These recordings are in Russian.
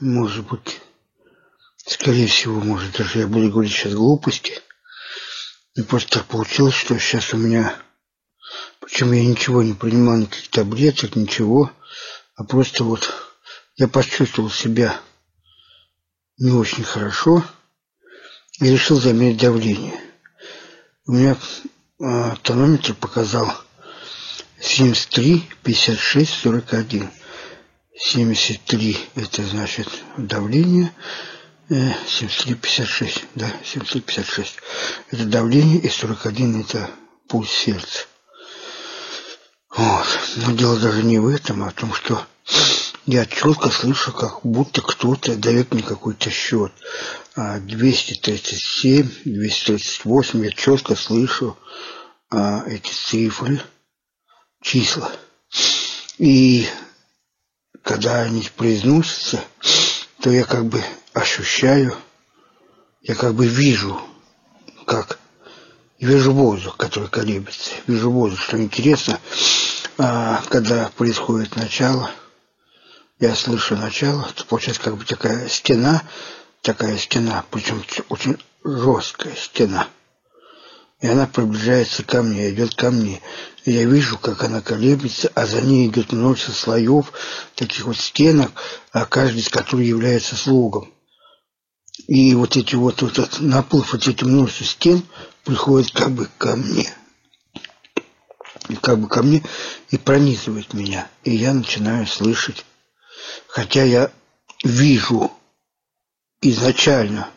может быть, скорее всего, может, даже я буду говорить сейчас глупости. И просто так получилось, что сейчас у меня... Причем я ничего не принимал, никаких таблеток, ничего. А просто вот я почувствовал себя не очень хорошо и решил замерить давление. У меня э, тонометр показал 73, 56, 41. 73 это значит давление, 73, э, 56, да, 73, 56. Это давление и 41 это пульс сердца. Вот. Но дело даже не в этом, а в том, что я четко слышу, как будто кто-то дает мне какой-то счет. 237, а, 238, я четко слышу а, эти цифры, числа. И когда они произносятся, то я как бы ощущаю, я как бы вижу, как вижу воздух, который колеблется, вижу воздух, что интересно, а, когда происходит начало, я слышу начало, то получается как бы такая стена, такая стена, причем очень жесткая стена. И она приближается ко мне, идет ко мне. И я вижу, как она колеблется, а за ней идет множество слоев, таких вот стенок, а каждый из которых является слогом. И вот эти вот, вот этот наплыв вот этих множества стен приходит как бы ко мне. И как бы ко мне и пронизывает меня. И я начинаю слышать. Хотя я вижу изначально,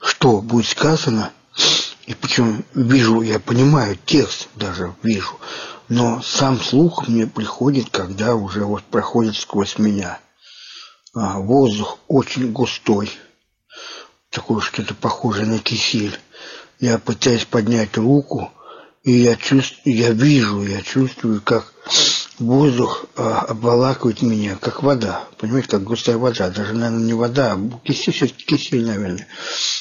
что будет сказано, и причем вижу, я понимаю текст даже вижу, но сам слух мне приходит, когда уже вот проходит сквозь меня. А, воздух очень густой, такое что-то похожее на кисель. Я пытаюсь поднять руку, и я чувствую, я вижу, я чувствую, как воздух а, обволакивает меня, как вода. Понимаете, как густая вода. Даже, наверное, не вода, а кисель, все-таки кисель, наверное.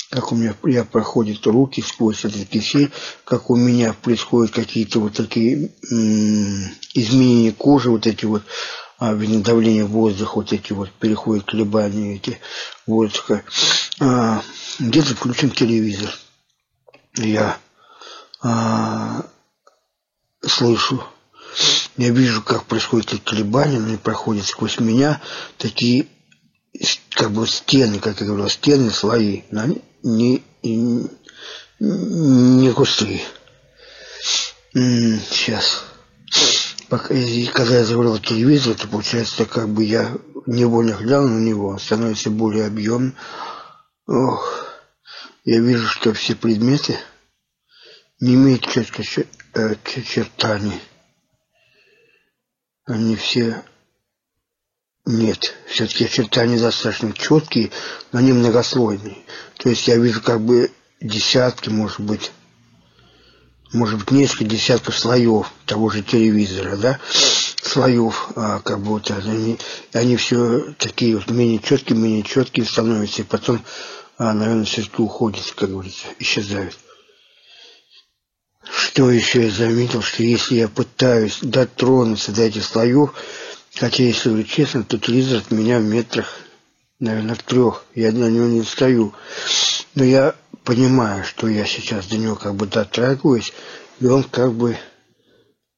Как у меня я проходят руки сквозь этот кисель, как у меня происходят какие-то вот такие изменения кожи, вот эти вот а, давление воздуха, вот эти вот переходят колебания эти воздуха. А, где-то включен телевизор. Я а, слышу я вижу, как происходит эти колебания, они проходят сквозь меня, такие как бы стены, как я говорил, стены, слои, но не, не, густые. Сейчас. Когда я заговорил телевизор, то получается, как бы я невольно глянул на него, он становится более объемным. Ох, я вижу, что все предметы не имеют четко э, чертаний они все нет, все-таки очертания достаточно четкие, но они многослойные. То есть я вижу как бы десятки, может быть, может быть, несколько десятков слоев того же телевизора, да, слоев, а, как будто они, они все такие вот менее четкие, менее четкие становятся, и потом, а, наверное, все-таки уходят, как говорится, исчезают. Что еще я заметил, что если я пытаюсь дотронуться до этих слоев, хотя, если говорить честно, то телевизор от меня в метрах, наверное, трех, я на него не стою. Но я понимаю, что я сейчас до него как бы дотрагиваюсь, и он как бы,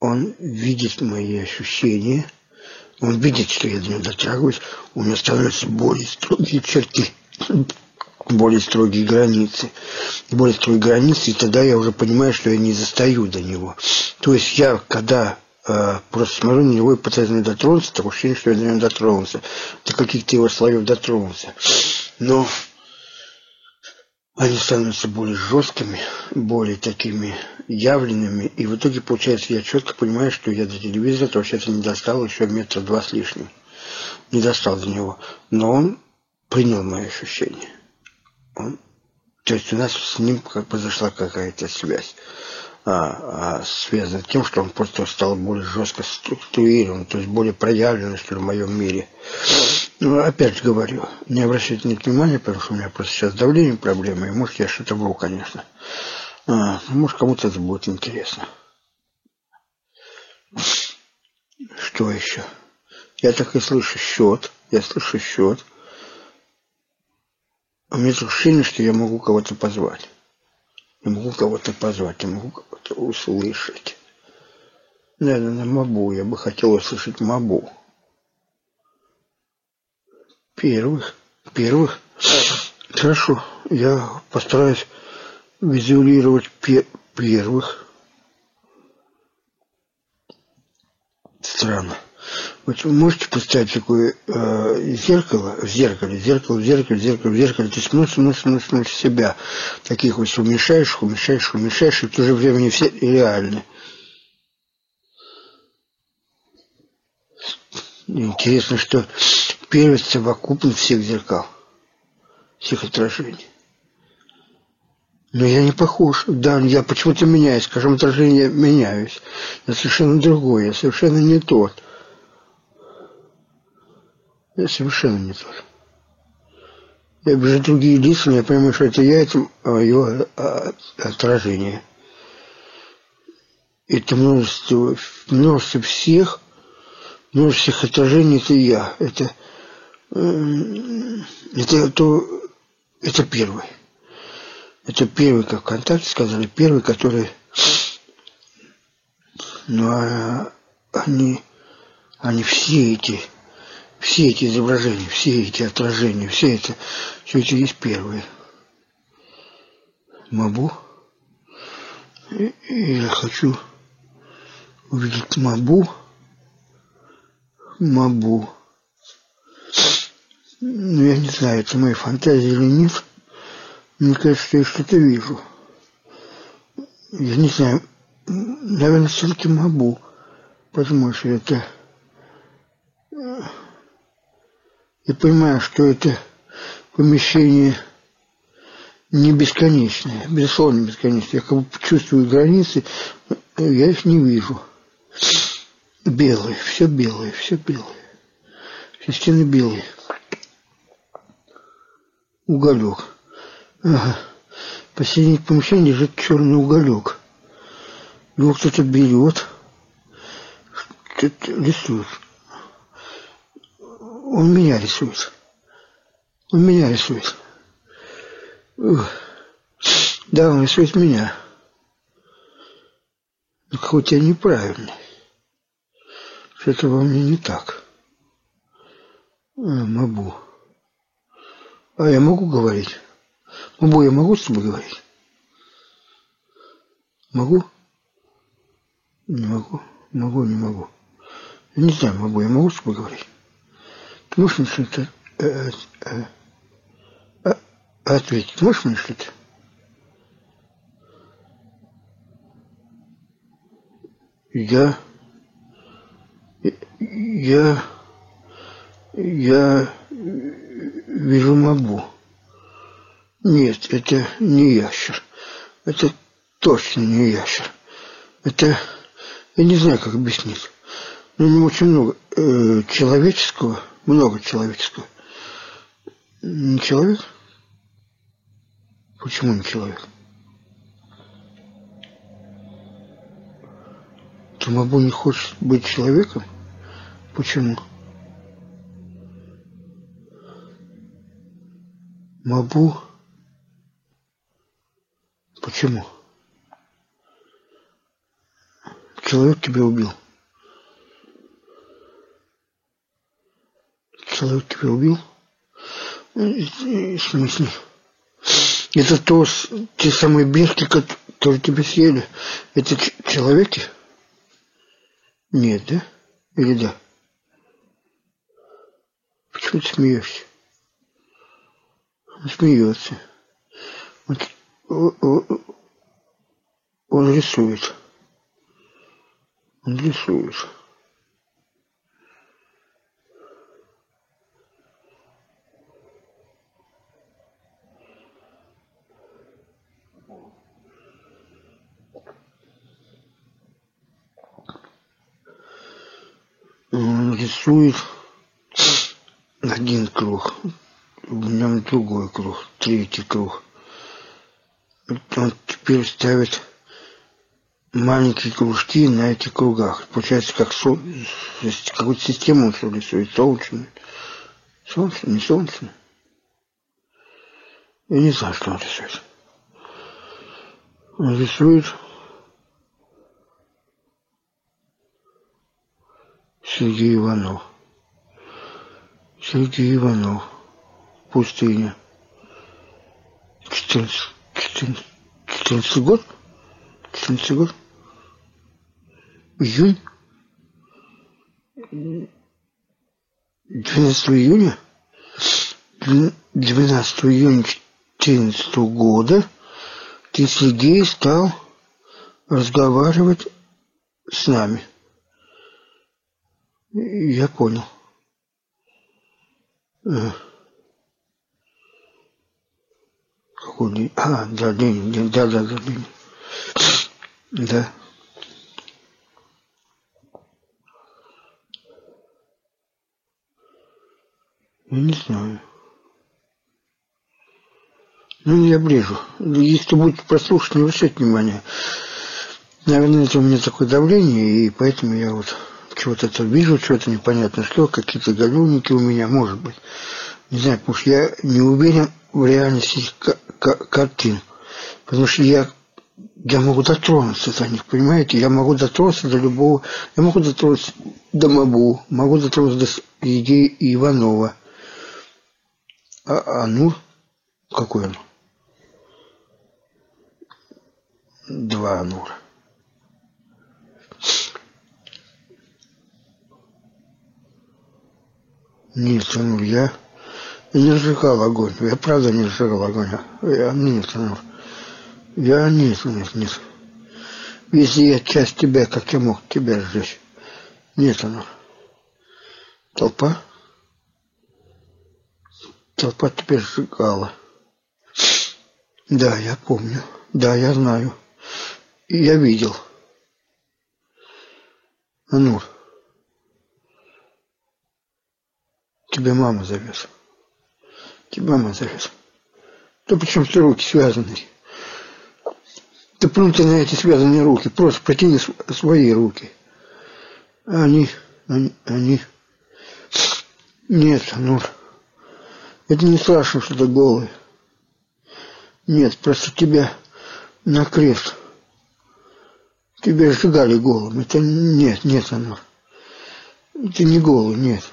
он видит мои ощущения, он видит, что я до него дотрагиваюсь, у меня становятся более строгие черты более строгие границы. Более строгие границы, и тогда я уже понимаю, что я не застаю до него. То есть я, когда э, просто смотрю на него и пытаюсь на дотронуться, такое ощущение, что я до него дотронулся. До каких-то его слоев дотронулся. Но они становятся более жесткими, более такими явленными. И в итоге, получается, я четко понимаю, что я до телевизора, то вообще-то не достал еще метра два с лишним. Не достал до него. Но он принял мои ощущения. Он, то есть у нас с ним как бы зашла какая-то связь, а, а, связанная с тем, что он просто стал более жестко структурирован, то есть более проявлен, что ли, в моем мире. Ну, опять говорю, не обращайте на внимания, потому что у меня просто сейчас давление проблемы, и может я что-то вру, конечно. А, может кому-то это будет интересно. Что еще? Я так и слышу счет, я слышу счет. У меня ощущение, что я могу кого-то позвать. Я могу кого-то позвать, я могу кого-то услышать. Наверное, Мабу. Я бы хотел услышать Мабу. Первых. Первых. Хорошо. Я постараюсь визуализировать пе первых. Странно. Вот вы можете представить такое э, зеркало, в зеркале, зеркало, в зеркале, зеркало, в зеркале, ты смотришь, смотришь, смотришь, смотришь себя, таких вот уменьшаешь, уменьшаешь, уменьшаешь, и в то же время не все реальны. Интересно, что первый совокупность всех зеркал, всех отражений. Но я не похож. Да, я почему-то меняюсь. Скажем, отражение меняюсь. Я совершенно другой, я совершенно не тот. Я совершенно не тот. Я вижу другие лица, я понимаю, что это я, это его а, отражение. Это множество, множество всех, множество всех отражений, это я. Это, это, то, это первый. Это первый, как ВКонтакте сказали, первый, который... Ну, а они, они все эти все эти изображения, все эти отражения, все это, все это есть первые. Мабу. И, я хочу увидеть Мабу. Мабу. Ну, я не знаю, это моя фантазия или нет. Мне кажется, я что-то вижу. Я не знаю, наверное, все-таки Мабу. Потому что это и понимаю, что это помещение не бесконечное, безусловно бесконечное. Я как бы чувствую границы, я их не вижу. Белые, все белые, все белые. Все стены белые. Уголек. Ага. Посередине помещения лежит черный уголек. Его кто-то берет, что-то рисует. Он меня рисует. Он меня рисует. Ух. Да, он рисует меня. Но хоть я неправильный. Что-то во мне не так. А, Мабу. А я могу говорить? Мабу, я могу с тобой говорить? Могу? Не могу. Могу, не могу. Я не знаю, могу, я могу с тобой говорить? Можешь мне что-то э, э, э, ответить? Можешь мне что-то? Я... Я... Я вижу мобу. Нет, это не ящер. Это точно не ящер. Это... Я не знаю, как объяснить. Но не очень много э, человеческого много человеческого. Не человек? Почему не человек? Тумабу не хочет быть человеком? Почему? Мабу? Почему? Человек тебя убил. Человек тебя убил? В смысле? Это то, те самые бешки, которые тебя съели, это человеки? Нет, да? Или да? Почему ты смеешься? Он смеется. Он, он рисует. Он рисует. Рисует один круг, в нем другой круг, третий круг. Он теперь ставит маленькие кружки на этих кругах. Получается, как сол... какую-то систему он рисует, солнечную. Солнце, не солнце. Я не знаю, что он рисует. Он рисует Сергей Иванов. Сергей Иванов. Пустыня. 14, 14, 14 год? 14 год? Июнь? 12 июня? 12 июня 2014 года ты, Сергей, стал разговаривать с нами. Я понял. Э. Какой день? А, да, день, день, да, да, да, день. Да. Я не знаю. Ну, я брежу. Если будет прослушать, не обращать внимания. Наверное, это у меня такое давление, и поэтому я вот чего-то это вижу, что-то непонятно что, какие-то галюники у меня, может быть. Не знаю, потому что я не уверен в реальности картин. Потому что я, я могу дотронуться до них, понимаете? Я могу дотронуться до любого... Я могу дотронуться до Мабу, могу дотронуться до идеи Иванова. А, а ну, какой он? Два Анура. Нет, ну я, не разжигал огонь. Я правда не разжигал огонь. Я, нет, ну, я нет, нет, нет. Если я часть тебя, как я мог тебя сжечь? Нет, оно. Толпа? Толпа тебя сжигала. Да, я помню. Да, я знаю. Я видел. Анур. Тебя мама зовет. Тебя мама зовет. Да почему что руки связаны? Да плюнь ты на эти связанные руки. Просто протяни свои руки. Они, они, они... Нет, ну, это не страшно, что ты голый. Нет, просто тебя на крест. Тебя сжигали голым. Это нет, нет, оно. Это не голый, нет.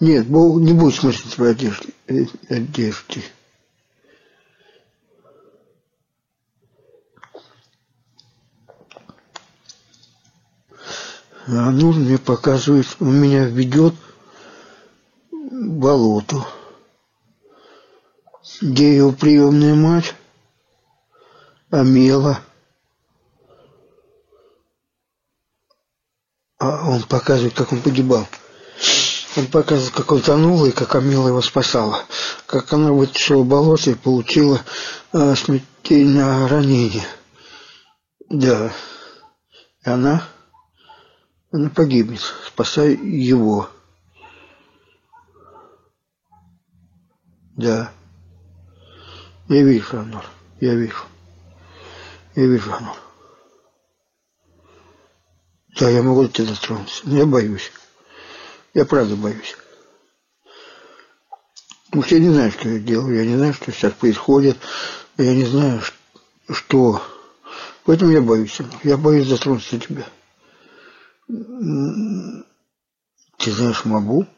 Нет, Бог не будет смысла твоей одежды. Э, одежды. А Нур мне показывает, он меня ведет в болото, где его приемная мать Амела. А он показывает, как он погибал. Он показывает, как он тонул и как Амила его спасала. Как она вытащила болото и получила э, смертельное ранение. Да. И она, она погибнет, спасая его. Да. Я вижу, Анур. Я вижу. Я вижу, Анур. Да, я могу тебя дотронуться, но я боюсь. Я правда боюсь. Потому что я не знаю, что я делаю, я не знаю, что сейчас происходит, я не знаю, что... Поэтому я боюсь. Я боюсь затронуться тебя. Ты знаешь Мабу?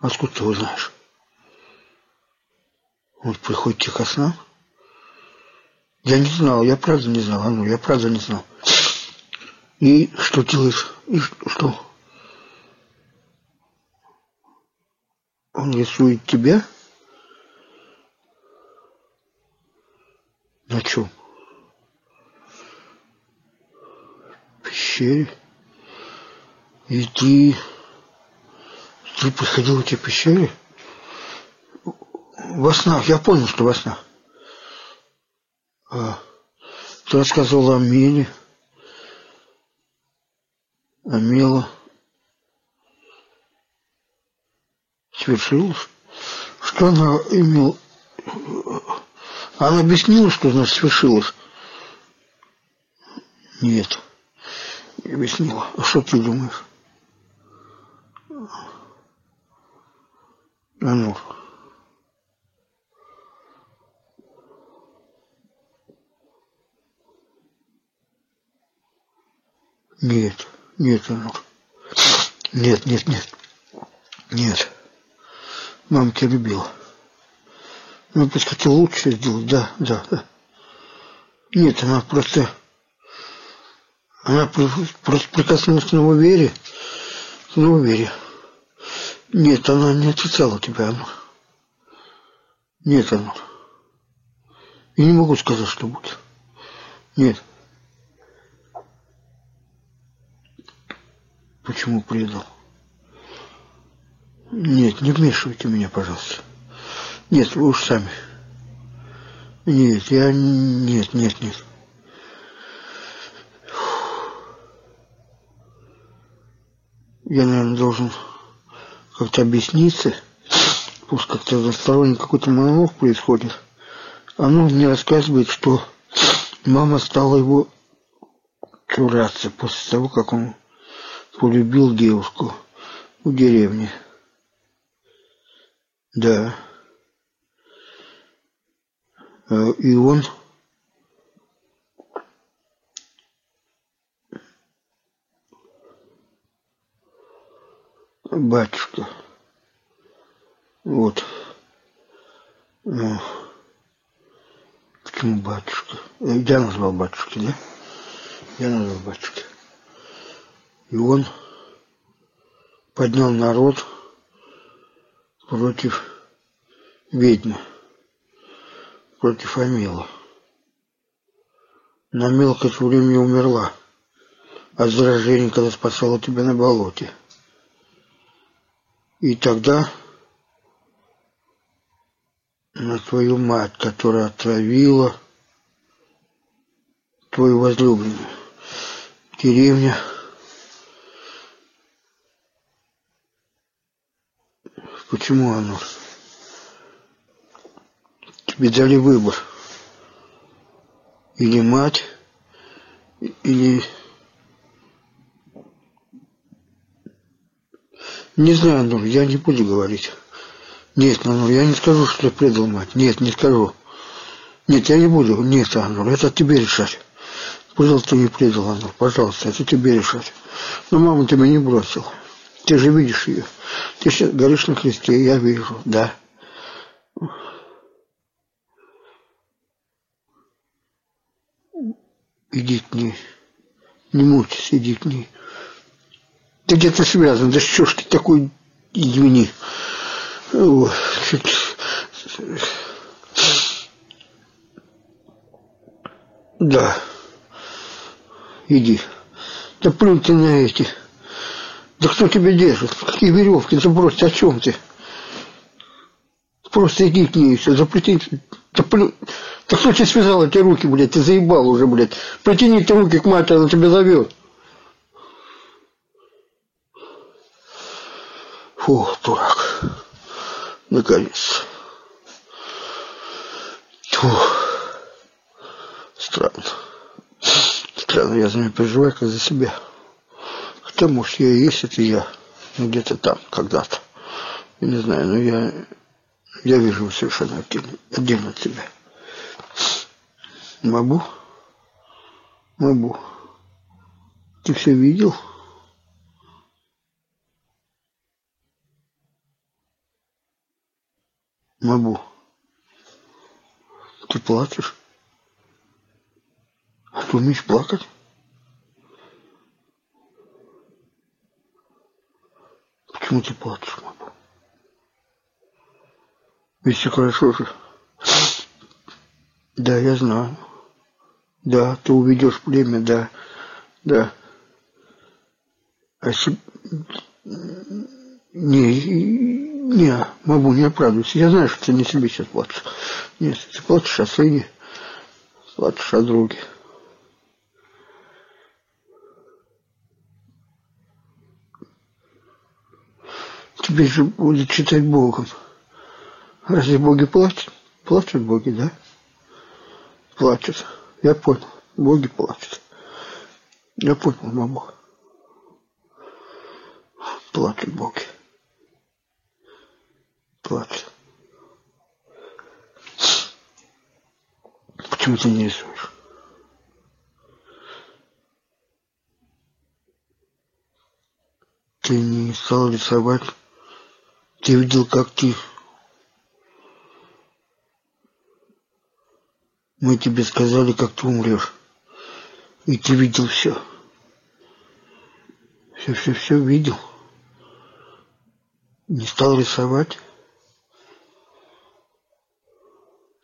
Откуда ты его знаешь? Он приходит тебе сна? Я не знал, я правда не знал, Ану, я правда не знал. И что делаешь? И что? Он рисует тебя? На чем? Пещере. И ты... Ты приходил в эти пещеры? Во снах. Я понял, что во снах. А, ты рассказывал о Миле. О свершилось, что она имела... Она объяснила, что она свершилось? Нет. Не объяснила. А что ты думаешь? А ну. Нет, нет, Анур. Нет, нет, нет. Нет. Мама тебя любила. Ну, пусть хотела лучше сделать, да, да, да. Нет, она просто... Она просто прикоснулась к нововере. К нововере. Нет, она не отрицала тебя, Анна. Нет, Анна. Я не могу сказать, что будет. Нет. Почему предал? Нет, не вмешивайте меня, пожалуйста. Нет, вы уж сами. Нет, я... Нет, нет, нет. Я, наверное, должен как-то объясниться. Пусть как-то засторонний какой-то монолог происходит. Оно мне рассказывает, что мама стала его чураться после того, как он полюбил девушку в деревне. Да. Э, и он батюшка. Вот. Ну, почему батюшка? Я назвал батюшки, да? Я назвал батюшки. И он поднял народ против ведьмы против Амила. Но к этому времени умерла от заражения, когда спасала тебя на болоте. И тогда на твою мать, которая отравила твою возлюбленную. Деревня. Почему оно? тебе дали выбор. Или мать, или... Не знаю, Нур, я не буду говорить. Нет, Нур, я не скажу, что я предал мать. Нет, не скажу. Нет, я не буду. Нет, Анур, это тебе решать. Предал ты не предал, Анур, пожалуйста, это тебе решать. Но мама тебя не бросила. Ты же видишь ее. Ты сейчас горишь на кресте, я вижу, да. Иди к ней. Не мучайся, иди к ней. Ты где-то связан. Да что ж ты такой, извини. О, Да. Иди. Да плюнь ты на эти. Да кто тебя держит? Какие веревки? Да брось, о чем ты? Просто иди к ней, все, запрети. Да. Так кто тебе связал эти руки, блядь? Ты заебал уже, блядь. Протяни эти руки к матери, она тебя зовет. Фу, дурак. Наконец. Фу. Странно. Странно, я за меня переживаю, как за себя. Хотя, может, я и есть, это я. Ну, где-то там, когда-то. Не знаю, но я, я вижу совершенно отдельно, отдельно от себя. Мабу? Мабу. Ты все видел? Мабу. Ты плачешь? А ты умеешь плакать? Почему плачешь, Мабу? Ведь все хорошо же. Да, я знаю. Да, ты уведешь племя, да, да. А si... Не, не, могу не оправдываться. Я знаю, что ты не себе сейчас плачешь. Нет, ты плачешь о сыне, плачешь о друге. Тебе же будет читать Богом. Разве боги плачут? Плачут боги, да? Плачут. Я понял. Боги плачут. Я понял, мама. Плачут боги. Плачут. Почему ты не рисуешь? ты не стал рисовать. Ты видел, как ты... Мы тебе сказали, как ты умрешь. И ты видел все. Все-все-все видел. Не стал рисовать.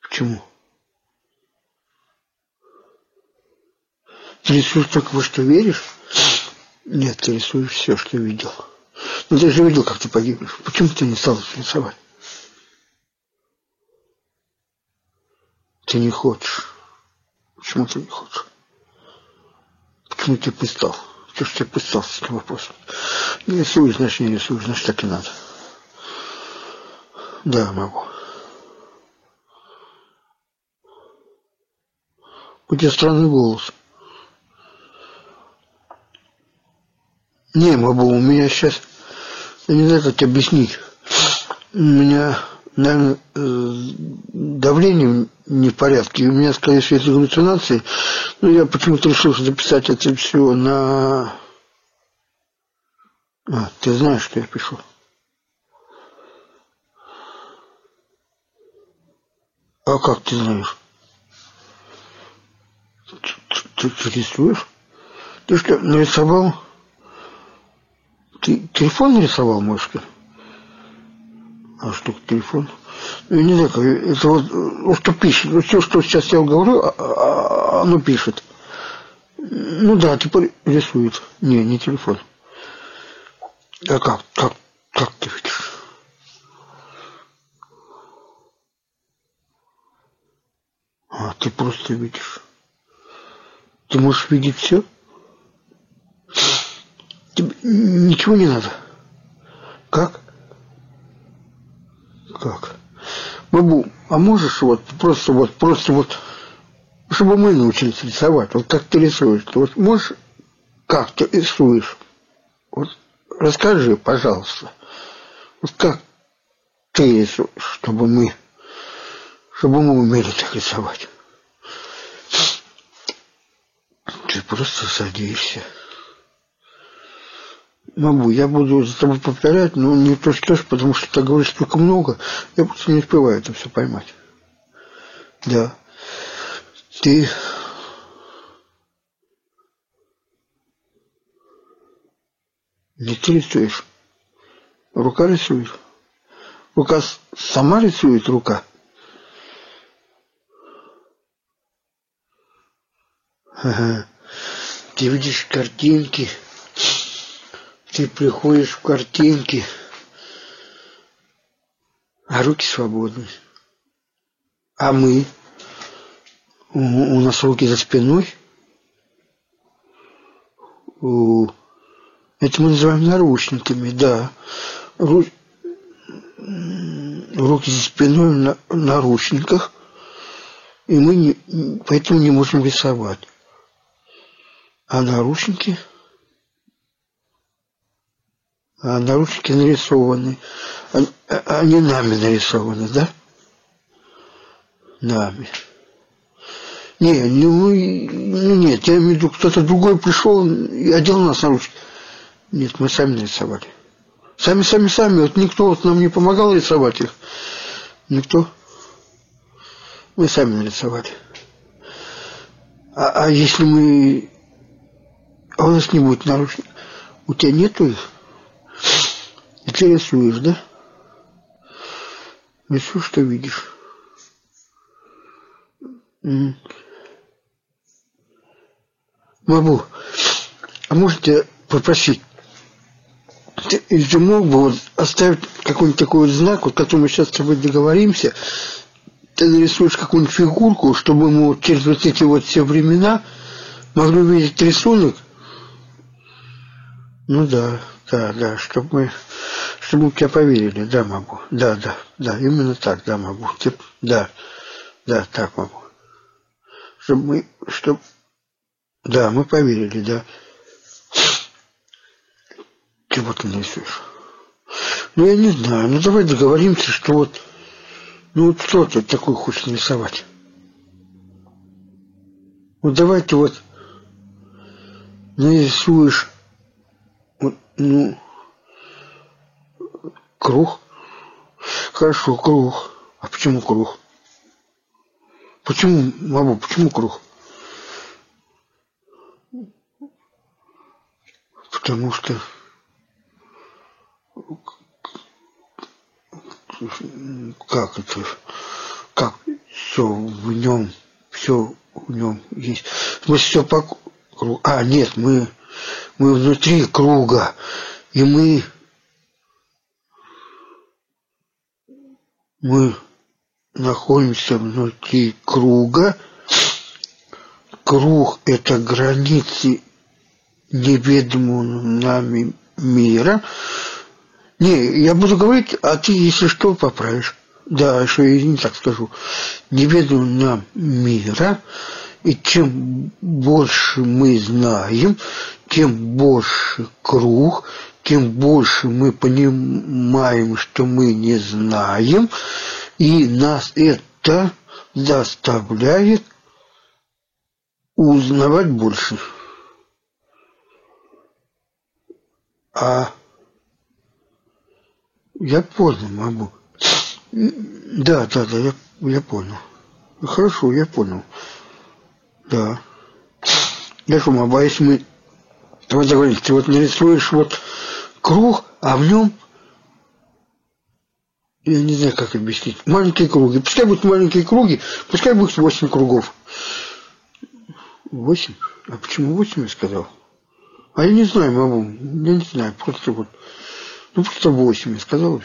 Почему? Ты рисуешь только во что веришь? Нет, ты рисуешь все, что видел. Ну ты же видел, как ты погибнешь. Почему ты не стал рисовать? Ты не хочешь. Почему ты не хочешь? Почему ты пристал? Что ж ты пристал с этим вопросом? Не рисуешь, значит, не рисуешь, значит, так и надо. Да, могу. У тебя странный голос. Не, могу, у меня сейчас я не знаю, как тебе объяснить. У меня, наверное, э, давление не в порядке. У меня, скорее всего, это галлюцинации. Но я почему-то решил записать это все на... А, ты знаешь, что я пишу? А как ты знаешь? Ты, ты, ты рисуешь? Ты что, нарисовал? Ты телефон нарисовал, мышка? А что, телефон? Ну, не знаю, это вот, вот что пишет. Вот все, что сейчас я говорю, а, а, оно пишет. Ну да, теперь рисует. Не, не телефон. А как, как, как ты видишь? А, ты просто видишь. Ты можешь видеть все? Ничего не надо. Как? Как? Бабу, а можешь вот просто вот, просто вот, чтобы мы научились рисовать, вот как ты рисуешь, ты вот можешь, как ты рисуешь? Вот расскажи, пожалуйста, вот как ты рисуешь, чтобы мы, чтобы мы умели так рисовать. Ты просто садишься. Могу, я буду за тобой повторять, но не то потому что ты говоришь столько много, я просто не успеваю это все поймать. Да. Ты не ты рисуешь. Рука рисует. Рука сама рисует, рука. Ага. Ты видишь картинки ты приходишь в картинки, а руки свободны. А мы? У, у нас руки за спиной. У, это мы называем наручниками, да. Ру, руки за спиной на наручниках, и мы не, поэтому не можем рисовать. А наручники – а наручники нарисованы. Они нами нарисованы, да? Нами. Не, ну, ну нет, я имею в виду, кто-то другой пришел и одел нас наручники. Нет, мы сами нарисовали. Сами, сами, сами. Вот никто вот нам не помогал рисовать их. Никто. Мы сами нарисовали. А, а если мы... А у нас не будет наручников? У тебя нету их? Ты рисуешь, да? Рисуешь, что видишь. Мабу, а можете попросить, ты, ты мог бы вот оставить какой-нибудь такой вот знак, вот, который мы сейчас с тобой договоримся, ты нарисуешь какую-нибудь фигурку, чтобы мы вот через вот эти вот все времена могли увидеть рисунок. Ну да, да, да, чтобы мы чтобы в тебя поверили, да, могу. Да, да, да, именно так, да, могу. Да, да, так могу. Чтобы мы, чтобы... Да, мы поверили, да. Ты нарисуешь? Ну, я не знаю. Ну, давай договоримся, что вот... Ну, вот что ты такой хочешь нарисовать? Вот давай ты вот нарисуешь... Вот, ну Круг? Хорошо, круг. А почему круг? Почему, мама, почему круг? Потому что как это, как все в нем, все в нем есть. Мы все по кругу. А, нет, мы, мы внутри круга, и мы, мы находимся внутри круга. Круг – это границы неведомого нами мира. Не, я буду говорить, а ты, если что, поправишь. Да, что я не так скажу. Неведомого нам мира, и чем больше мы знаем, тем больше круг, тем больше мы понимаем, что мы не знаем, и нас это заставляет узнавать больше. А я понял, могу. Да, да, да, я, я понял. Хорошо, я понял. Да. Я шума боюсь, мы... Вот говорим, ты вот нарисуешь вот круг, а в нем я не знаю, как объяснить. Маленькие круги. Пускай будут маленькие круги, пускай будет 8 кругов. 8? А почему 8 я сказал? А я не знаю, маму. Я не знаю, просто вот. Ну, просто 8 я сказал.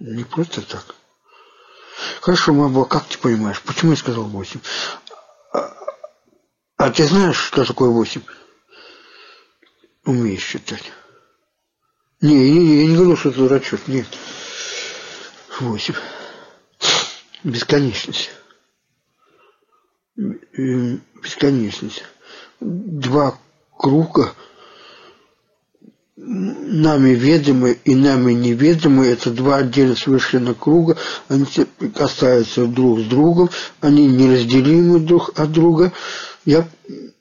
Не просто так. Хорошо, мама, а как ты понимаешь, почему я сказал 8? А ты знаешь, что такое восемь? Умеешь считать. Не, не, я не говорю, что это расчет, нет. Восемь. Бесконечность. Бесконечность. Два круга нами ведомы и нами неведомы, это два отдельно совершенно круга, они касаются друг с другом, они неразделимы друг от друга. Я,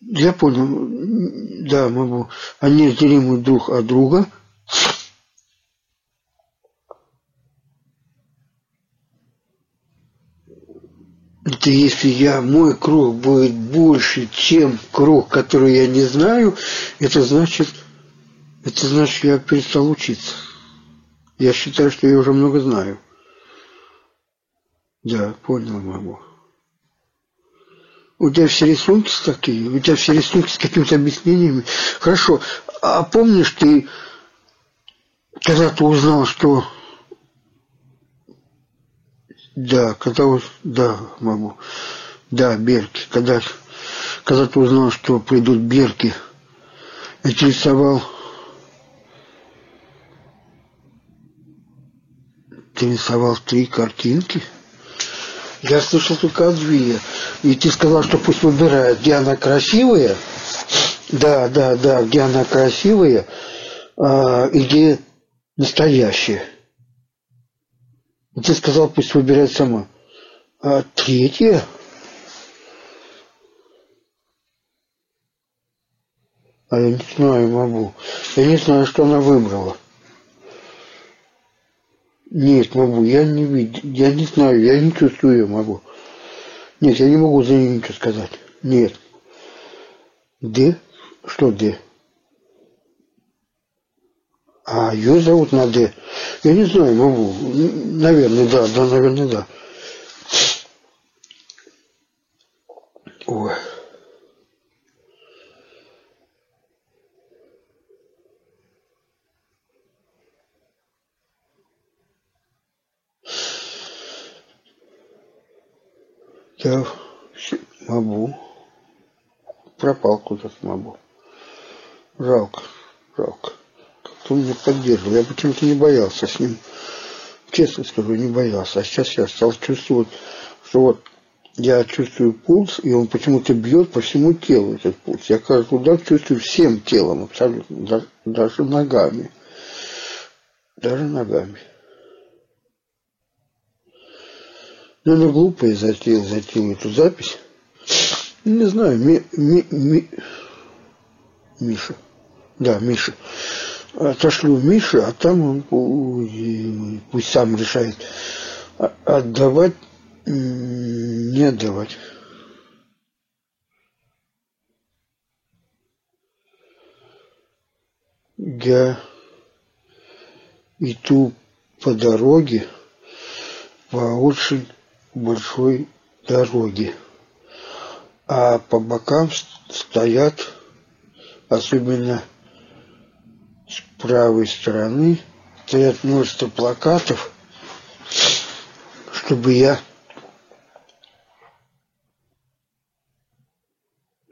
я понял, да, могу. Они разделимы друг от друга. Это если я, мой круг будет больше, чем круг, который я не знаю, это значит, это значит, я перестал учиться. Я считаю, что я уже много знаю. Да, понял, могу. У тебя все рисунки такие, у тебя все рисунки с какими-то объяснениями. Хорошо, а помнишь ты, когда ты узнал, что да, когда да, могу. Да, Берки. Когда, когда ты узнал, что придут Берки, я ты рисовал ты рисовал три картинки. Я слышал только две. И ты сказал, что пусть выбирают, где она красивая. Да, да, да, где она красивая, а, и где настоящая. Ты сказал, пусть выбирает сама. А третья? А я не знаю, могу. Я не знаю, что она выбрала. Нет, могу. Я не видел. Я не знаю. Я не чувствую могу. Нет, я не могу за нее ничего сказать. Нет. Д? Что Д? А ее зовут на Д. Я не знаю, могу. Наверное, да, да, наверное, да. Ой. Я могу. Пропал куда-то могу. Жалко, жалко он меня поддерживал. Я почему-то не боялся с ним. Честно скажу, не боялся. А сейчас я стал чувствовать, что вот я чувствую пульс, и он почему-то бьет по всему телу этот пульс. Я каждый удар чувствую всем телом, абсолютно, даже ногами. Даже ногами. Наверное, глупо я затеял, затеял эту запись. Не знаю, ми, ми, ми, Миша. Да, Миша отошлю Мише, а там он пусть сам решает. А отдавать не отдавать. Я иду по дороге, по очень большой дороге. А по бокам стоят, особенно с правой стороны, стоят множество плакатов, чтобы я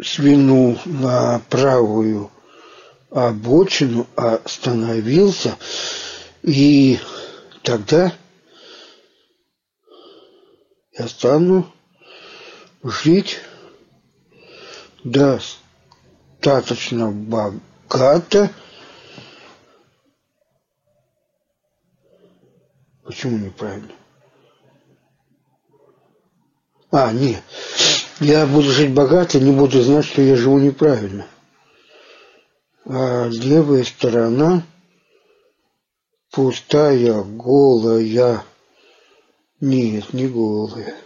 свинул на правую обочину, остановился, и тогда я стану жить достаточно богато. Почему неправильно? А, нет. Я буду жить богато, не буду знать, что я живу неправильно. А левая сторона пустая, голая. Нет, не голая.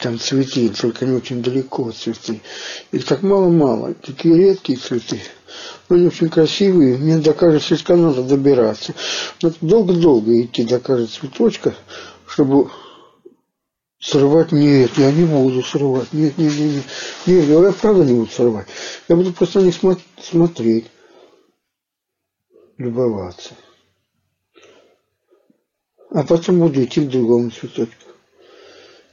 Там цветы, только не очень далеко цветы. Их так мало-мало, такие редкие цветы. Но они очень красивые, мне до каждого цветка надо добираться. Надо долго-долго идти до каждого цветочка, чтобы срывать. Нет, я не буду срывать. Нет, нет, нет, нет. Нет, я правда не буду срывать. Я буду просто не смотреть, любоваться. А потом буду идти к другому цветочку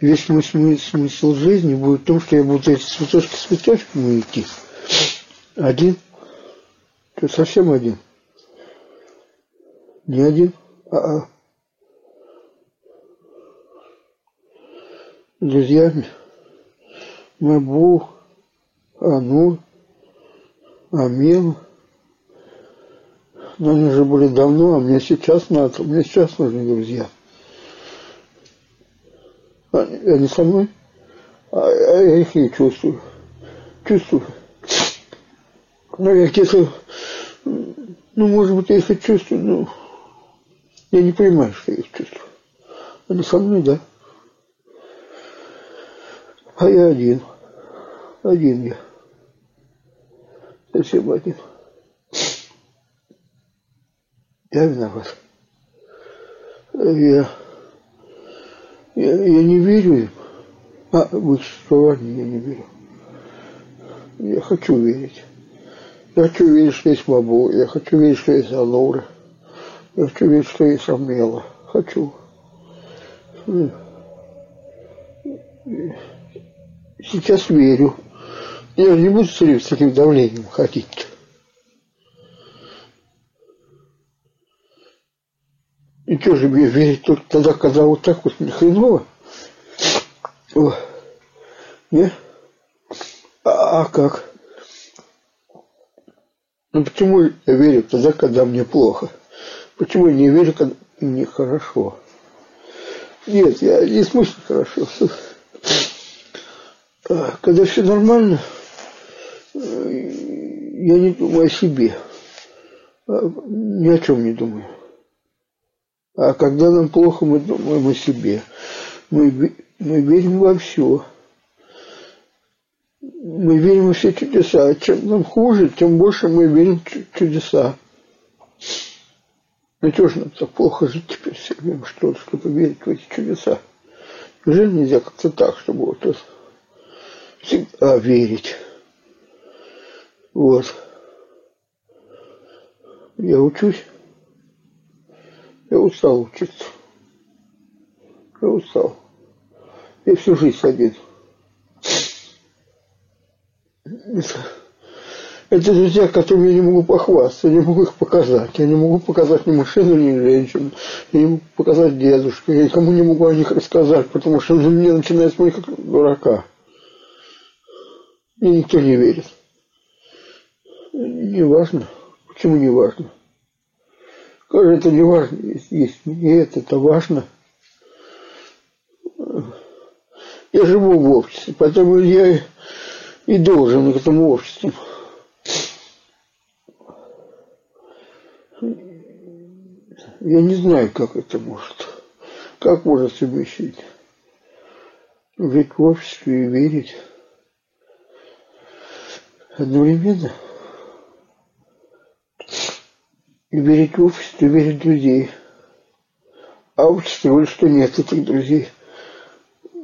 весь мой смысл жизни будет в том, что я буду эти цветочки с цветочками идти. Один. Ты совсем один. Не один, а, а. друзьями. Мабу, Ану, Амил. Но они уже были давно, а мне сейчас надо, мне сейчас нужны друзья. Они со мной, а, а я их не чувствую. Чувствую. Но я где-то, ну, может быть, я их и чувствую, но я не понимаю, что я их чувствую. Они со мной, да. А я один. Один я. Совсем один. Я виноват. Я я, я не верю им. А в их существование я не верю. Я хочу верить. Я хочу верить, что есть Бабу. Я хочу верить, что есть Алора. Я хочу верить, что есть Амела. Хочу. Сейчас верю. Я не буду все с таким давлением ходить. И что же мне верить только тогда, когда вот так вот хреново? Не? А, а как? Ну почему я верю тогда, когда мне плохо? Почему я не верю, когда мне хорошо? Нет, я не смысле хорошо. А, когда все нормально, я не думаю о себе. А, ни о чем не думаю. А когда нам плохо, мы думаем о себе. Мы, мы верим во все. Мы верим во все чудеса. А чем нам хуже, тем больше мы верим в чудеса. Что ж нам так плохо жить теперь все время, что, чтобы верить в эти чудеса? Неужели нельзя как-то так, чтобы вот всегда верить? Вот. Я учусь. Я устал учиться. Я устал. Я всю жизнь один. Это друзья, которым я не могу похвастаться, я не могу их показать. Я не могу показать ни мужчину, ни женщину. Я не могу показать дедушку. Я никому не могу о них рассказать, потому что мне начинает смотреть как дурака. Мне никто не верит. Не важно. Почему не важно? Скажи, это не важно, есть нет, это важно. Я живу в обществе, поэтому я и должен к этому обществу. Я не знаю, как это может. Как можно совмещить? Жить в обществе и верить одновременно. И верить в общество, и верить в друзей. А общество говорит, что нет этих друзей.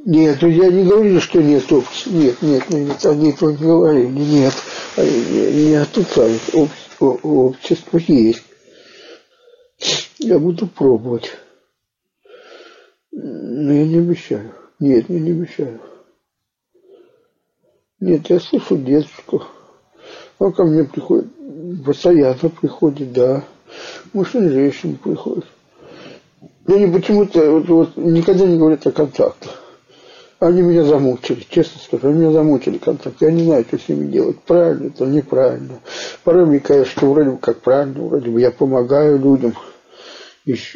Нет, друзья не говорили, что нет общества. Нет, нет, нет, они этого не говорили. Нет, они не отрицают. Общество, общество есть. Я буду пробовать. Но я не обещаю. Нет, я не обещаю. Нет, я слышу дедушку. Он ко мне приходит, постоянно приходит, да. Мужчина, женщина приходит. Но они почему-то вот, вот, никогда не говорят о контактах. Они меня замучили, честно скажу, они меня замучили контакт. Я не знаю, что с ними делать, правильно это, неправильно. Порой мне кажется, что вроде бы как правильно, вроде бы я помогаю людям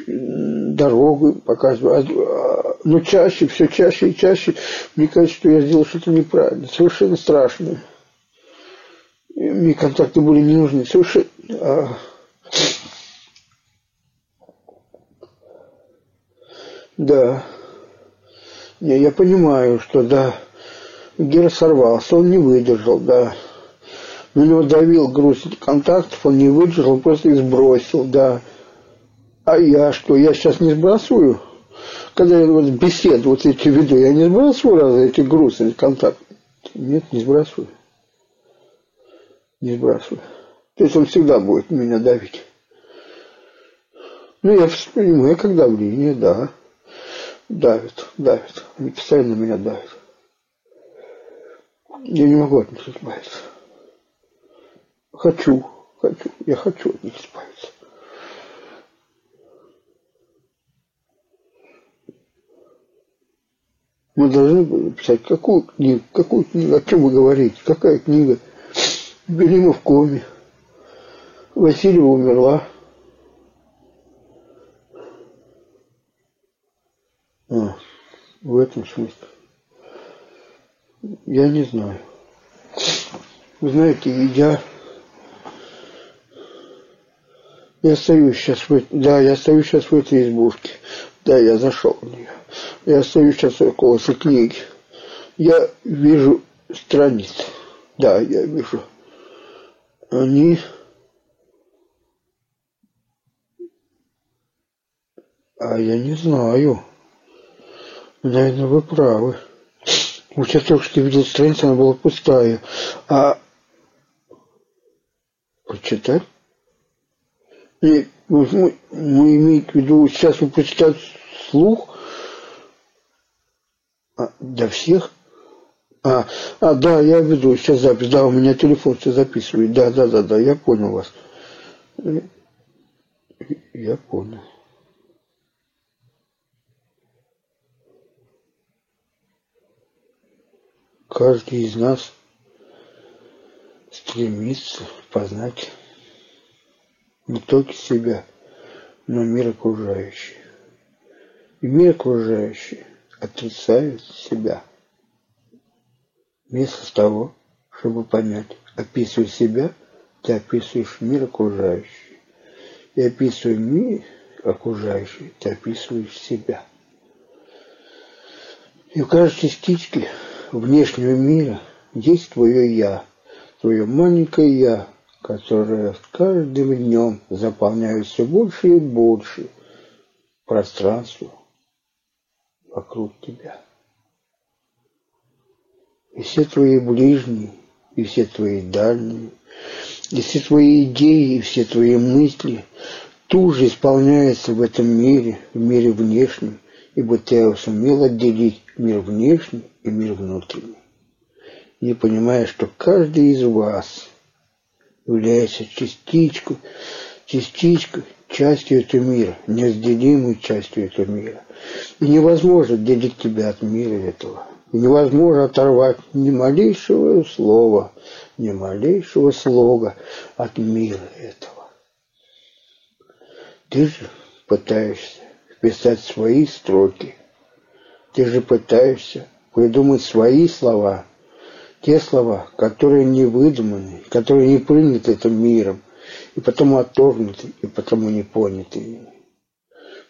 дорогу показываю. А, но чаще, все чаще и чаще, мне кажется, что я сделал что-то неправильно, совершенно страшное. И мне контакты были не нужны, совершенно... Да. Не, я понимаю, что да, Гера сорвался, он не выдержал, да. На него давил груз контактов, он не выдержал, просто их сбросил, да. А я что, я сейчас не сбрасываю? Когда я вот беседу вот эти веду, я не сбрасываю разве эти грузы или контакты? Нет, не сбрасываю. Не сбрасываю. То есть он всегда будет меня давить. Ну, я понимаю, как давление, да. Давит, давит. Они постоянно меня давят. Я не могу от них избавиться. Хочу, хочу, я хочу от них избавиться. Мы должны были писать, какую книгу, какую книгу, о чем вы говорите, какая книга. Белима в коме. Васильева умерла. А, в этом смысле. Я не знаю. Вы знаете, я... Я стою сейчас в... Да, я стою сейчас в этой избушке. Да, я зашел в нее. Я стою сейчас около этой книги. Я вижу страницы. Да, я вижу. Они... А я не знаю. Наверное, вы правы. Только что видел страницу, она была пустая. А прочитать? И мы, мы, имеем в виду, сейчас вы прочитать слух, а, для всех? А, а, да, я веду сейчас запись. Да, у меня телефон все записывает. Да, да, да, да, я понял вас. Я понял. Каждый из нас стремится познать не только себя, но мир окружающий. И мир окружающий отрицают себя. Вместо того, чтобы понять, описывая себя, ты описываешь мир окружающий. И описывая мир окружающий, ты описываешь себя. И в каждой частичке внешнего мира есть твое «я», твое маленькое «я», которое с каждым днем заполняет все больше и больше пространство вокруг тебя. И все твои ближние, и все твои дальние, и все твои идеи, и все твои мысли тут исполняются в этом мире, в мире внешнем, ибо ты сумел отделить мир внешний и мир внутренний, не понимая, что каждый из вас является частичкой, частичкой, частью этого мира, неразделимой частью этого мира. И невозможно делить тебя от мира этого. И невозможно оторвать ни малейшего слова, ни малейшего слога от мира этого. Ты же пытаешься писать свои строки. Ты же пытаешься придумать свои слова. Те слова, которые не выдуманы, которые не приняты этим миром, и потому отторгнуты, и потому не поняты.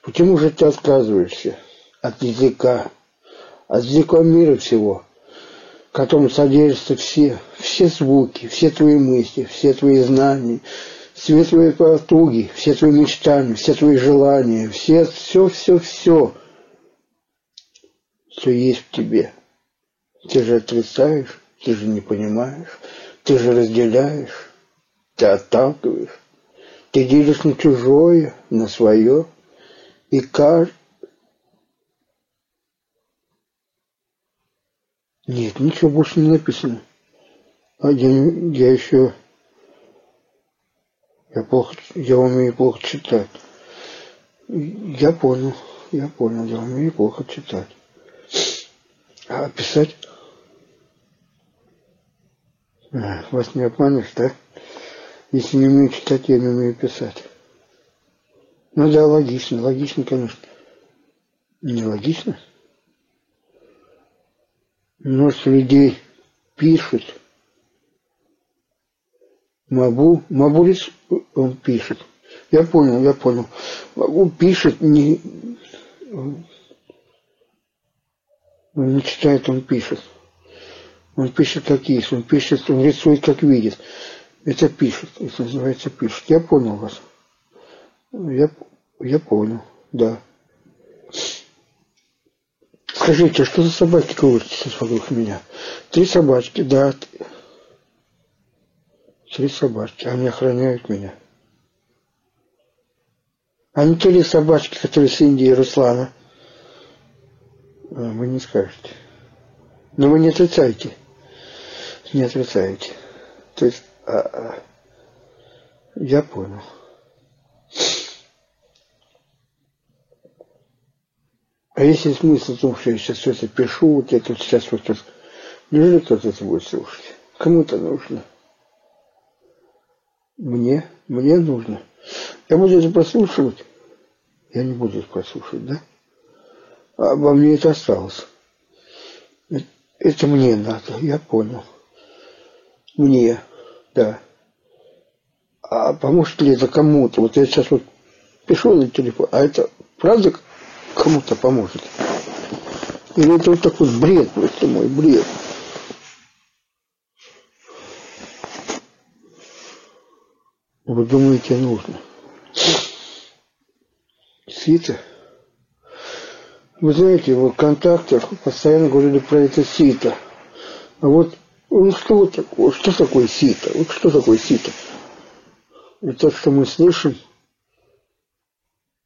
Почему же ты отказываешься от языка, от языка мира всего, которому содержатся все, все звуки, все твои мысли, все твои знания, все твои потуги, все твои мечтания, все твои желания, все, все, все, все, что есть в тебе. Ты же отрицаешь, ты же не понимаешь, ты же разделяешь, ты отталкиваешь, ты делишь на чужое, на свое, и каждый Нет, ничего больше не написано. А я, я еще... Я плохо... Я умею плохо читать. Я понял. Я понял. Я умею плохо читать. А писать? А, вас не обманешь, да? Если не умею читать, я не умею писать. Ну да, логично, логично, конечно. Не логично? Множество людей пишут. Мабу, Мабулис, он пишет. Я понял, я понял. Мабу пишет, не, он не читает, он пишет. Он пишет как есть, он пишет, он рисует как видит. Это пишет, это называется пишет. Я понял вас. Я, я понял, да. Скажите, что за собаки крутятся вокруг меня? Три собачки, да. Три собачки, они охраняют меня. А не те ли собачки, которые с Индии Руслана? А, вы не скажете. Но вы не отрицаете. Не отрицаете. То есть, а, а, я понял. А если смысл в том, что я сейчас все это пишу, вот это вот сейчас вот, вот неужели кто-то это будет слушать? Кому это нужно? Мне? Мне нужно. Я буду это прослушивать? Я не буду это прослушивать, да? А обо мне это осталось. Это мне надо, я понял. Мне, да. А поможет ли это кому-то? Вот я сейчас вот пишу на телефон, а это правда кому-то поможет. Или это вот такой бред, это мой бред. Вы думаете, нужно? Сито? Вы знаете, в контактах постоянно говорили про это сито. А вот ну что такое, что такое сито? Вот что такое сито? Это что мы слышим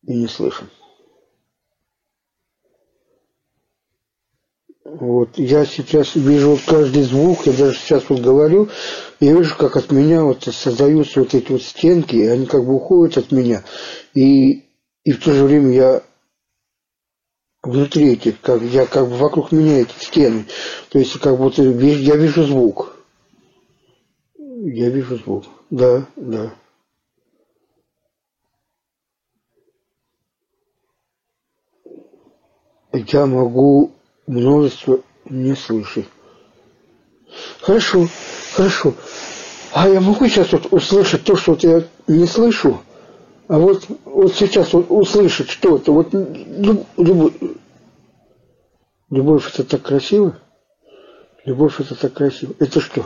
и не слышим. Вот я сейчас вижу каждый звук, я даже сейчас вот говорю, я вижу, как от меня вот создаются вот эти вот стенки, и они как бы уходят от меня. И, и в то же время я внутри этих, как я как бы вокруг меня эти стены. То есть как будто я вижу звук. Я вижу звук. Да, да. Я могу множество не слышит. Хорошо, хорошо. А я могу сейчас вот услышать то, что вот я не слышу, а вот, вот сейчас вот услышать что-то, вот любовь, любовь это так красиво, любовь это так красиво. Это что?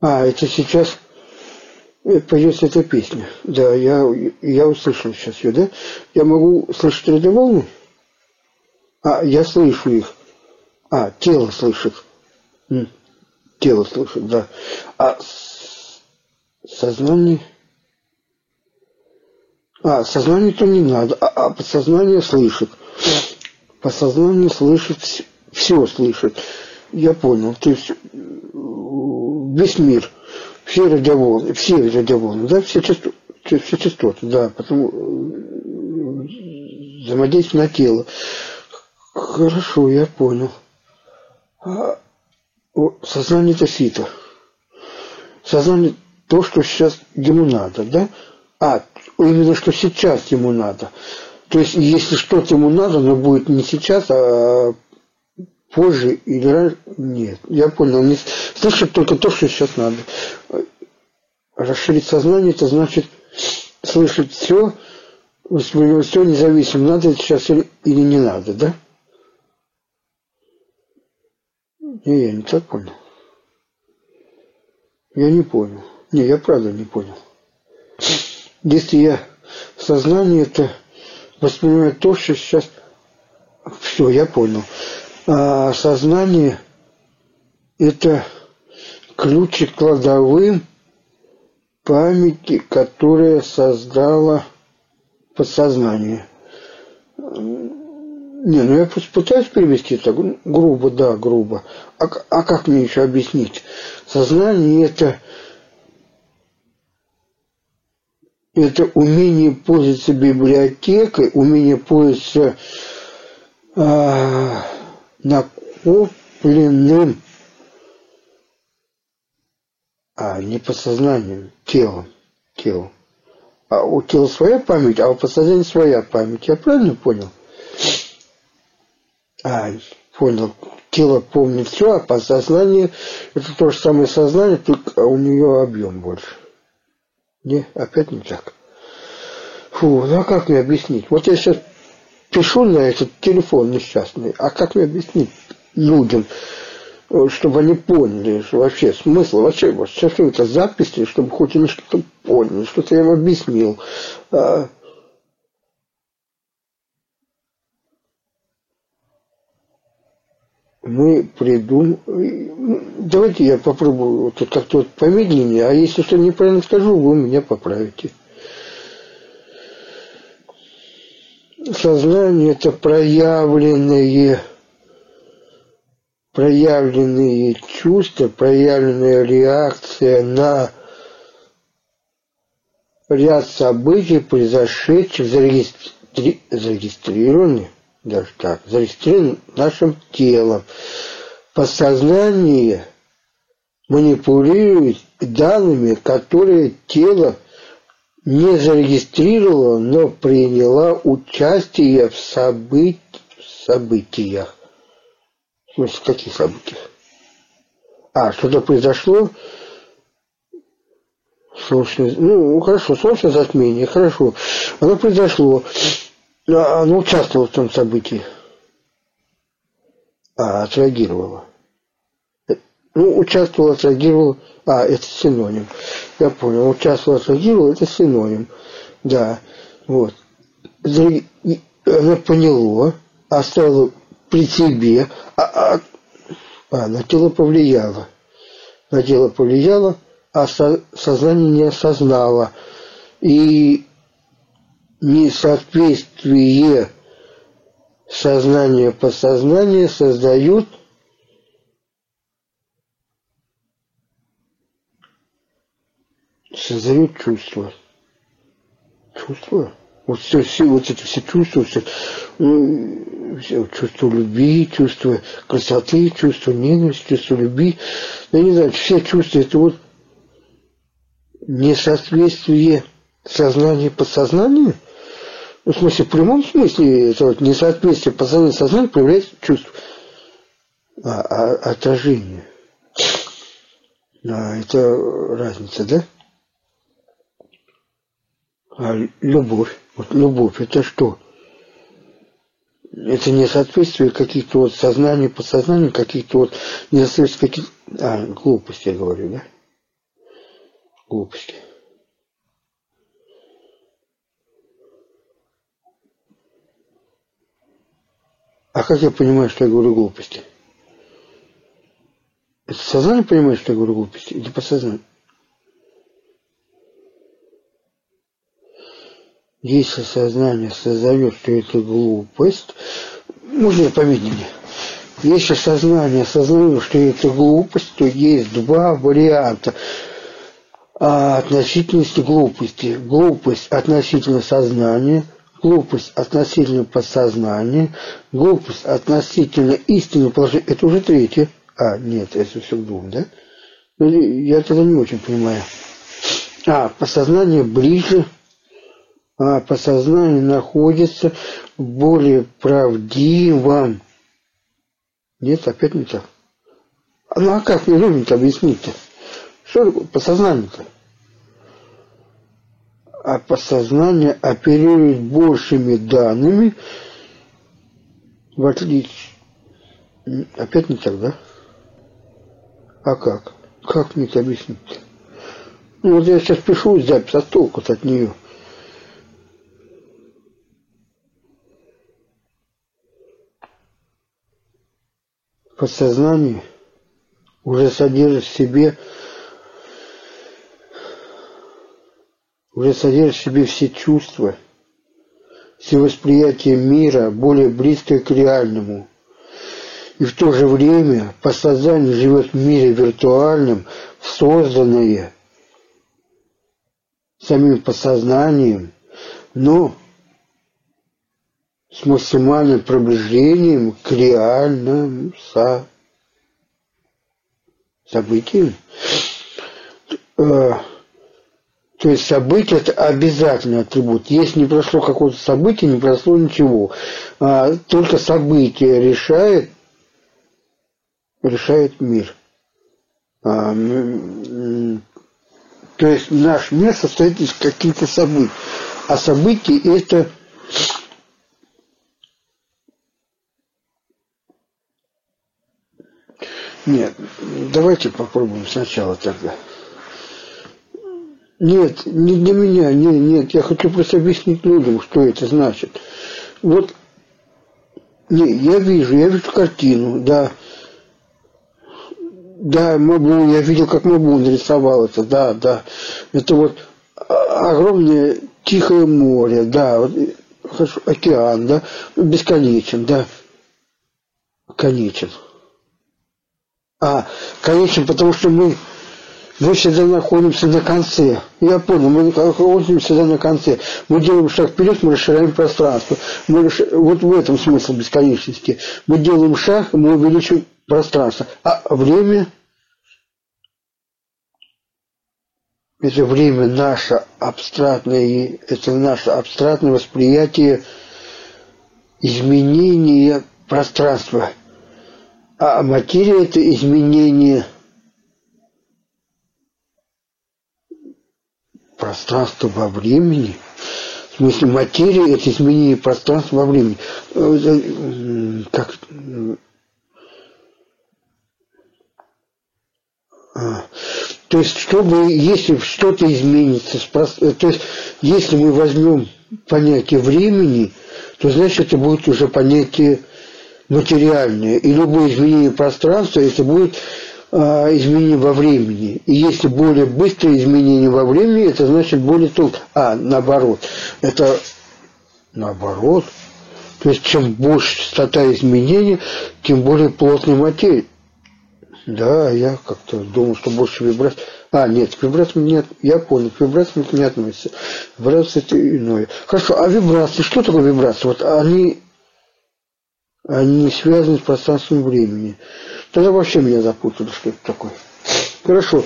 А, это сейчас поется эта песня. Да, я, я услышал сейчас ее, да? Я могу слышать радиоволны? А, я слышу их. А, тело слышит. Тело слышит, да. А сознание... А, сознание-то не надо, а, а подсознание слышит. Подсознание слышит, все, все слышит. Я понял. То есть весь мир, все радиоволны, все радиоволны, да, все частоты, все частоты, да, потому взаимодействие на тело. Хорошо, я понял. А, сознание это сито. Сознание то, что сейчас ему надо, да? А, именно что сейчас ему надо. То есть, если что-то ему надо, но будет не сейчас, а позже или раньше, нет. Я понял, он не слышит только то, что сейчас надо. Расширить сознание, это значит слышать все, все независимо, надо это сейчас или, или не надо, да? Не, я не так понял. Я не понял. Не, я правда не понял. Если я сознание это воспринимает то, что сейчас... Все, я понял. А сознание это ключик кладовым памяти, которая создала подсознание. Не, ну я пытаюсь перевести это грубо, да, грубо. А, а как мне еще объяснить? Сознание это это умение пользоваться библиотекой, умение пользоваться э, накопленным, а не подсознанием, телом, телом. А у тела своя память, а у подсознания своя память. Я правильно понял? А, понял. Тело помнит все, а подсознание это то же самое сознание, только у нее объем больше. Не, опять не так. Фу, ну а как мне объяснить? Вот я сейчас пишу на этот телефон несчастный, а как мне объяснить людям, чтобы они поняли, что вообще смысл, вообще вот все это записи, чтобы хоть они что-то поняли, что-то я им объяснил. Мы придумаем... Давайте я попробую вот как-то вот помедленнее, а если что неправильно скажу, вы меня поправите. Сознание – это проявленные, проявленные чувства, проявленная реакция на ряд событий, произошедших, зарегистри... зарегистрированных даже так, зарегистрирован нашим телом. Подсознание манипулирует данными, которые тело не зарегистрировало, но приняло участие в событ... событиях. В смысле, в каких событиях? А, что-то произошло, солнечное, ну, хорошо, солнечное затмение, хорошо, оно произошло, оно участвовало в том событии. А, отреагировало. Ну, участвовал, отреагировал. А, это синоним. Я понял. Участвовал, отреагировал, это синоним. Да. Вот. Она поняла, оставила при себе, а, а, а на тело повлияло. На тело повлияло, а со, сознание не осознало. И несоответствие сознания подсознания создают создают чувства. Чувства? Вот все, все вот эти все чувства, все, ну, все, чувство любви, чувство красоты, чувство ненависти, чувство любви. Я не знаю, все чувства это вот несоответствие сознания подсознания – ну, в смысле, в прямом смысле, это вот несоответствие познания сознания проявляется чувство. А, а, отражение. А, это разница, да? А любовь. Вот любовь, это что? Это несоответствие каких-то вот сознаний, подсознаний, каких-то вот несоответствие каких А, глупости я говорю, да? Глупости. А как я понимаю, что я говорю глупости? Это сознание понимает, что я говорю глупости, или подсознание? Если сознание сознает, что это глупость, можно я помедленнее? Если сознание осознает, что это глупость, то есть два варианта относительности глупости. Глупость относительно сознания – глупость относительно подсознания, глупость относительно истинного положения, это уже третье. А, нет, это все двум, да? Ну, я тогда не очень понимаю. А, подсознание ближе, а подсознание находится в более правдивом. Нет, опять не так. Ну а как мне людям-то объяснить-то? Что такое подсознание-то? А подсознание оперирует большими данными, в отличие... Опять не так, да? А как? Как мне это объяснить? Ну вот я сейчас пишу запись, а толку от нее? Подсознание уже содержит в себе уже содержит в себе все чувства, все восприятие мира, более близкое к реальному. И в то же время подсознание живет в мире виртуальном, созданное самим подсознанием, но с максимальным приближением к реальным со... событиям. То есть событие – это обязательный атрибут. Если не прошло какое-то событие, не прошло ничего. А только событие решает, решает мир. А, то есть наш мир состоит из каких-то событий. А события – это Нет, давайте попробуем сначала тогда. Нет, не для меня, нет, нет, я хочу просто объяснить людям, что это значит. Вот, не, я вижу, я вижу картину, да, да, Мабун, я видел, как Мабун нарисовал это, да, да. Это вот огромное тихое море, да, вот, океан, да, бесконечен, да, конечен. А, конечен, потому что мы мы всегда находимся на конце. Я понял, мы находимся всегда на конце. Мы делаем шаг вперед, мы расширяем пространство. Мы расш... Вот в этом смысл бесконечности. Мы делаем шаг, мы увеличиваем пространство. А время это время наше абстрактное, это наше абстрактное восприятие изменения пространства. А материя – это изменение пространство во времени. В смысле, материя – это изменение пространства во времени. Э, как... А. То есть, чтобы, если что-то изменится, э, то есть, если мы возьмем понятие времени, то значит это будет уже понятие материальное. И любое изменение пространства, это будет а, изменение во времени. И если более быстрое изменение во времени, это значит более толк. А, наоборот. Это наоборот. То есть, чем больше частота изменения, тем более плотная материя. Да, я как-то думал, что больше вибраций. А, нет, к вибрациям нет. Я понял, к вибрациям это не относится. Вибрация это иное. Хорошо, а вибрации, что такое вибрации? Вот они, они связаны с пространством времени. Тогда вообще меня запутали, что это такое. Хорошо.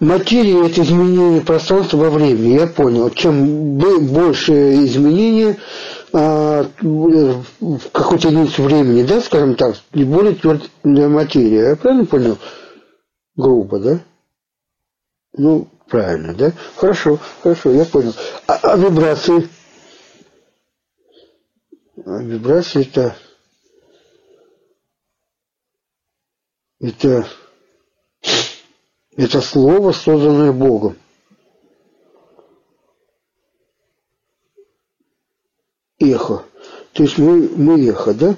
Материя – это изменение пространства во времени, я понял. Чем больше изменения а, в какой-то единице времени, да, скажем так, не более твердая материя. Я правильно понял? Грубо, да? Ну, правильно, да? Хорошо, хорошо, я понял. А, а вибрации? А вибрации – это это, это слово, созданное Богом. Эхо. То есть мы, мы эхо, да?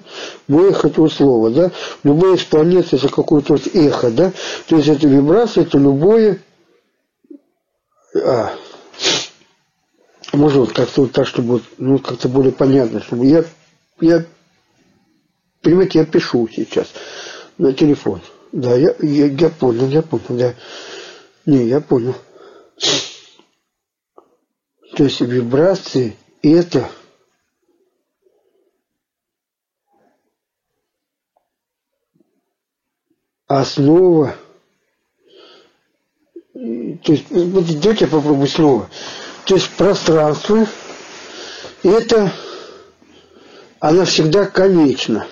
Мы эхо этого слова, да? Любое из планет это какое-то вот эхо, да? То есть это вибрация, это любое... А, можно вот как-то вот так, чтобы ну, как-то более понятно, чтобы я, я, понимаете, я пишу сейчас на телефон. Да, я, я, я понял, я понял, да. Не, я понял. То есть вибрации это основа то есть, вот давайте я попробую снова. То есть пространство это, она всегда конечна.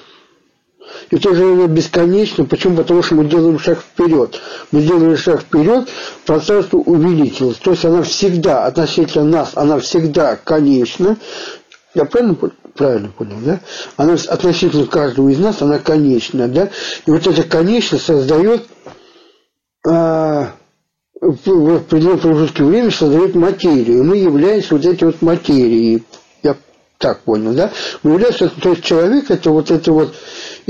И тоже время бесконечно. Почему? Потому что мы делаем шаг вперед. Мы делаем шаг вперед, пространство увеличилось. То есть она всегда, относительно нас, она всегда конечна. Я правильно понял? Правильно понял, да? Она относительно каждого из нас, она конечна, да? И вот это конечно создает а, в определенном промежутке времени создает материю. И мы являемся вот этой вот материей. Я так понял, да? Мы являемся, то есть человек это вот это вот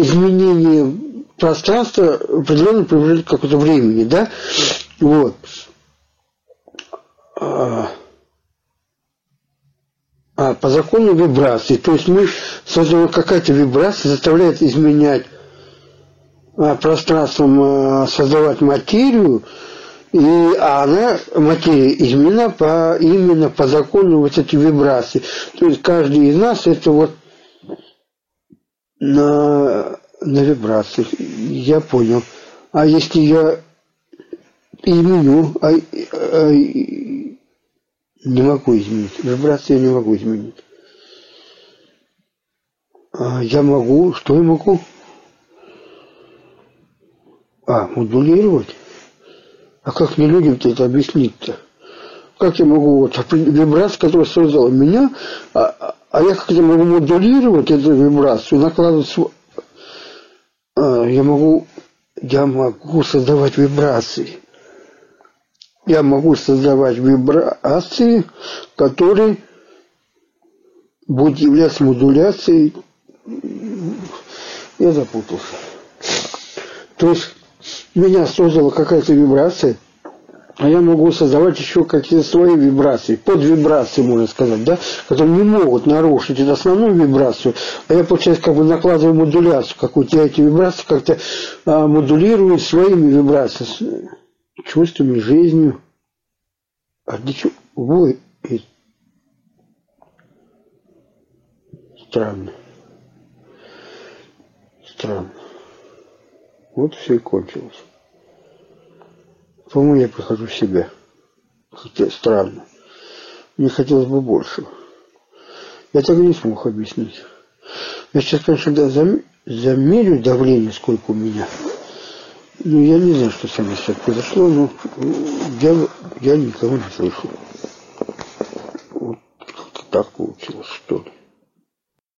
изменение пространства в определенном промежутке какого-то времени, да? Вот. А, а, по закону вибрации. То есть мы создаем какая-то вибрация, заставляет изменять а, пространством, а, создавать материю, и она, материя изменена по, именно по закону вот этой вибрации. То есть каждый из нас это вот на, на вибрациях. Я понял. А если я изменю, а, а, не могу изменить. Вибрации я не могу изменить. А я могу, что я могу? А, модулировать? А как мне людям-то это объяснить-то? Как я могу вот вибрацию, которая создала меня, а, а я как-то могу модулировать эту вибрацию, накладывать а, я могу я могу создавать вибрации. Я могу создавать вибрации, которые будут являться модуляцией. Я запутался. То есть меня создала какая-то вибрация, а я могу создавать еще какие-то свои вибрации, под вибрации, можно сказать, да, которые не могут нарушить эту основную вибрацию, а я, получается, как бы накладываю модуляцию какую-то, я эти вибрации как-то а, модулирую своими вибрациями, чувствами, жизнью. А для чего? Вы Странно. Странно. Вот все и кончилось. По-моему, я прихожу в себя. Хотя странно. Мне хотелось бы больше. Я так и не смог объяснить. Я сейчас, конечно, да, зам... замерю давление, сколько у меня. Ну, я не знаю, что со мной сейчас произошло, но я, я никого не слышу. Вот как-то так получилось, что ли.